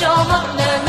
yaşamak ne